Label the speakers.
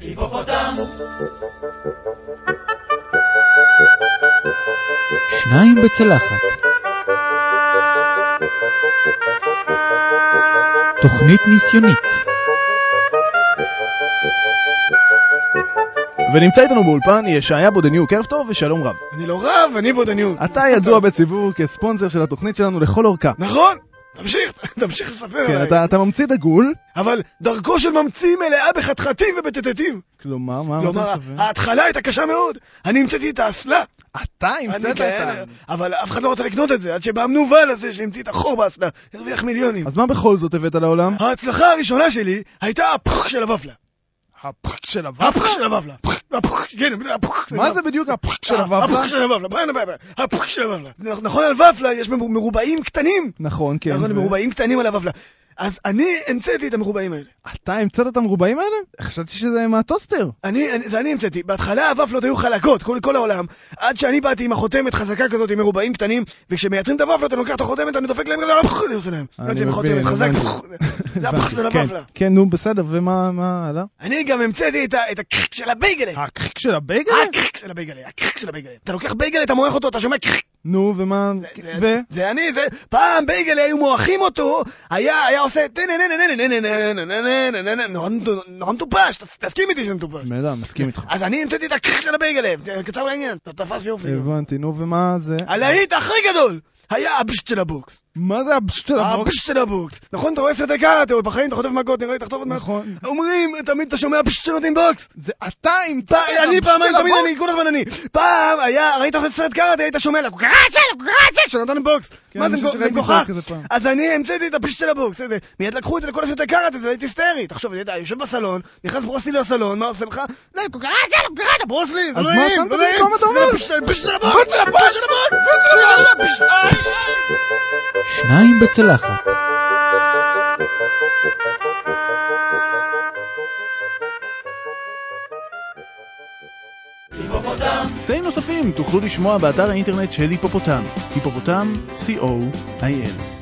Speaker 1: היפופוטם!
Speaker 2: שניים בצלחת. תוכנית ניסיונית.
Speaker 3: ונמצא איתנו באולפן ישעיה בודניוק, ערב טוב ושלום רב.
Speaker 4: אני לא רב, אני בודניוק.
Speaker 3: אתה ידוע בציבור כספונסר של התוכנית שלנו לכל אורכה.
Speaker 4: נכון! תמשיך, תמשיך לספר
Speaker 3: כן,
Speaker 4: עליי.
Speaker 3: אתה, אתה ממציא דגול,
Speaker 4: אבל דרכו של ממציא מלאה בחתחתים ובטטטים.
Speaker 3: כלומר, מה
Speaker 4: כלומר? ההתחלה הייתה קשה מאוד. אני המצאתי את האסלה.
Speaker 3: אתה המצאת את
Speaker 4: כן,
Speaker 3: ה...
Speaker 4: אבל אף אחד לא רצה לקנות את זה, עד שבא המנוול הזה שהמציא את החור באסלה. הרוויח מיליונים.
Speaker 3: אז מה בכל זאת הבאת לעולם?
Speaker 4: ההצלחה הראשונה שלי הייתה הפח של הוופלה.
Speaker 3: הפחק של
Speaker 4: הפח של הוופלה. כן.
Speaker 3: מה זה בדיוק הפחק של הוופלה?
Speaker 4: הפח של ביי. הפח של הוופלה. נכון, על ופלה יש מרובעים קטנים.
Speaker 3: נכון, כן.
Speaker 4: נכון, מרובעים קטנים על הוופלה. אז אני המצאתי את המרובעים האלה.
Speaker 3: אתה המצאת את המרובעים האלה? חשבתי שזה מהטוסטר.
Speaker 4: אני, אני, זה אני המצאתי. בהתחלה הוופלות היו חלקות, כל, כל העולם, עד שאני באתי עם החותמת חזקה כזאת, עם מרובעים קטנים, וכשמייצרים את הוופלות, אני לוקח את החותמת, אני דופק להם אני עושה להם.
Speaker 3: אני
Speaker 4: אני
Speaker 3: מבין,
Speaker 4: חזק,
Speaker 3: הבנתי.
Speaker 4: זה הפח של
Speaker 3: כן,
Speaker 4: הוופלה.
Speaker 3: כן, נו, בסדר, ומה, מה, הלאה?
Speaker 4: אני גם המצאתי את ה- את הקרק של הבייגלה.
Speaker 3: הקרק של הבייגל?
Speaker 4: הקרק של הבייגלה, הקרק של הבייגלה. אתה לוקח בייגלה, אתה מורח אותו, אתה שומע קרק.
Speaker 3: נו, ומה?
Speaker 4: זה-
Speaker 3: ו?
Speaker 4: זה- זה אני, זה... פעם בייגלה היו מורחים אותו, היה היה עושה... נורא מטופש, תסכים איתי שזה מטופש.
Speaker 3: בטח, מסכים איתך.
Speaker 4: אז אני המצאתי את הקרק של הבייגלה, קצר לעניין, תפס יופי.
Speaker 3: הבנתי, נו, ומה זה?
Speaker 4: הלהיט הכי גדול היה הבשט של הבוקס.
Speaker 3: מה זה הבשט של הבוקס?
Speaker 4: הבשט של הבוקס. נכון, אתה רואה סרטי קראטה, או בחיים אתה חוטף מכות, נראה לי תחטוף עוד מעט.
Speaker 3: נכון.
Speaker 4: אומרים, תמיד אתה שומע בשט של נותנים בוקס.
Speaker 3: זה אתה המצאת
Speaker 4: פעם- אני פעמיים, תמיד אני? כל הזמן אני. פעם היה, ראית סרט קראטה, היית שומע לה קוקראצ'ה, קוקראצ'ה, שנתן בוקס.
Speaker 3: כן,
Speaker 4: מה זה
Speaker 3: אני שראיתי
Speaker 4: מגוחך? אז אני המצאתי את. זה- מיד לקחו את זה לכל הסרטי קראטה, זה הייתי היסטרי. תחשוב, אתה יושב בסלון, נכנס ברוס לי לסלון, מה עושה לך? לא, קוקראצ'ה, קוקראצ'ה, ברוסלי, זה לא
Speaker 3: מה
Speaker 4: נעים,
Speaker 3: שמת
Speaker 4: זה לא נעים.
Speaker 3: במקום, אתה אומר?
Speaker 2: שניים בצלחת.
Speaker 3: תאים נוספים תוכלו לשמוע באתר האינטרנט של היפופוטם, היפופוטם, co.il.